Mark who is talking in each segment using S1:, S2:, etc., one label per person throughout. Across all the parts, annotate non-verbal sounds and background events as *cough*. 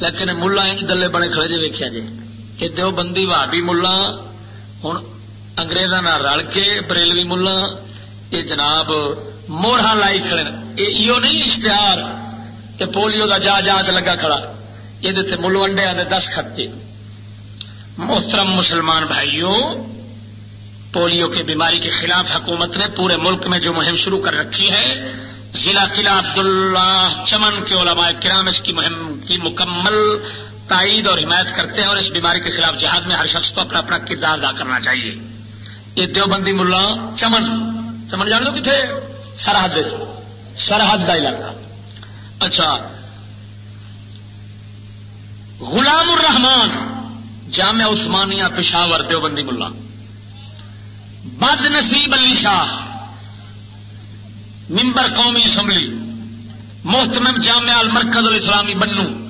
S1: لیکن ملا دلے بنے کھڑے جی ویکیا جی کہ دو بندی بھابی ملا ہوں اگریزوں رل کے بریلوی ملا، یہ جناب موڑا لائی کھڑے یہ نہیں اشتہار کہ پولیو کا جا جا لگا کھڑا۔ یہ ملو انڈیا کے دس خطے۔ محترم مسلمان بھائیوں پولیو کی بیماری کے خلاف حکومت نے پورے ملک میں جو مہم شروع کر رکھی ہے، ضلع قلعہ عبداللہ چمن کے علماء کرام اس کی مہم کی مکمل تائید اور حمایت کرتے ہیں اور اس بیماری کے خلاف جہاد میں ہر شخص کو اپنا اپنا کردار ادا کرنا چاہیے۔ یہ دیوبندی ملا چمن۔ چمن جان دو کتنے سرحد سرحد کا علاقہ۔ اچھا۔ غلام الرحمان جامع عثمانیہ پشاور، دیوبندی ملا۔ بد نصیب علی شاہ ممبر قومی اسمبلی۔ محتمم جامع المرکز الاسلامی بنو۔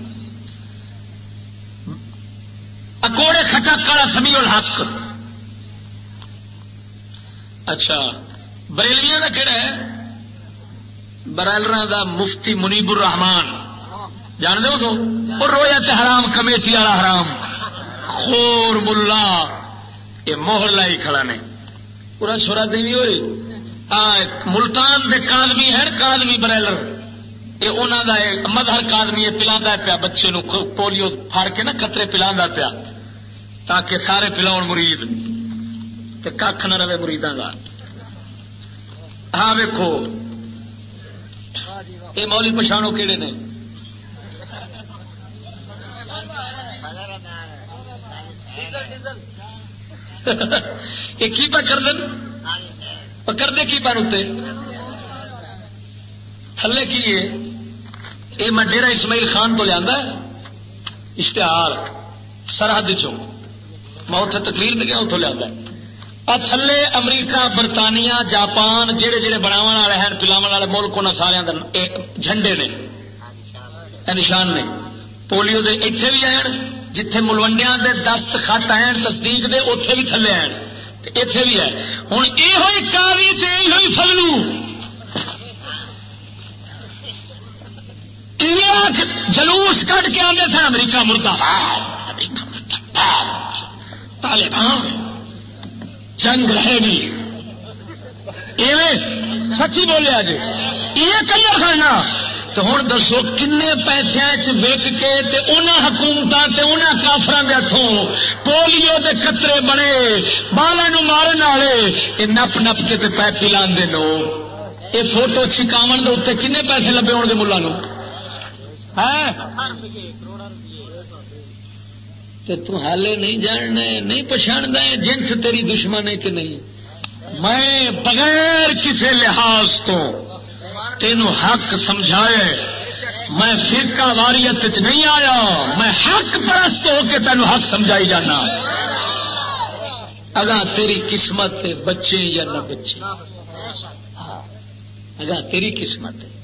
S1: اکوڑے خٹک کالا سمی الحق۔ اچھا بریلویا کا کہڑا ہے؟ برائلر دا مفتی منیب الرحمان جان دو تو اور رویا تے حرام، کمیٹی والا حرام۔ خور ملا یہ موہر لائی کھڑا نے۔ پورا چھوڑا دیوی ہوئی۔ ملتان دے کادمی ہے کادمی برائلر۔ یہ انہوں کا مدہر کادمی پلا پیا، بچے نو پولیو فاڑ کے نا کترے پلا پیا، تاکہ سارے پلاؤ مرید۔ کھ نہ رہے مریداں کا ہاں ویکو *laughs* یہ مولی پچھاڑو کہڑے نے؟ یہ کی پہ کر دے کی پر اتنے تھلے کی یہ میں ڈیرا اسماعیل خان تو لیا اشتہار، سرحد چ میں اتنے تقریر دیا اتوں لیا تھلے امریکہ، برطانیہ، جاپان جہے جہے بناو والے ہیں پلاو والے ملک ان سارے جھنڈے نے نشان نے۔ پولیو دے اتنے بھی آئے جتھے ملوڈیا دے دست خط آئے تصدیق دے اتے بھی تھلے آئے اتے بھی ہے ہوں یہ کاری سے یہ فلو جلوس کٹ کے آتے سن امریکہ مردہ۔ امریکہ مردہ۔ طالبان، جنگ رہے گی۔ سچی بولے جی یہ کلر کرنا تو ہوں دسو کن پیسے وک کے حکومت کافران کے ہاتھوں پولیو کے قطرے بنے بالا مارن والے۔ یہ نپ نپ کے پی پلا نو۔ یہ فوٹو چھکاو کے اتنے کن پیسے لبے ہو گے ملا نو؟ حالے نہیں جاننا نہیں پچھاڑنا جنس تیری دشمن ہے کہ نہیں؟ میں بغیر کسی لحاظ تو تین حق سمجھائے میں فرقہ واریت نہیں آیا۔ میں حق پرست ہو کے تین حق سمجھائی جانا۔ اگا تیری قسمت بچے یا نہ بچے؟ اگا تیری قسمت۔ ہے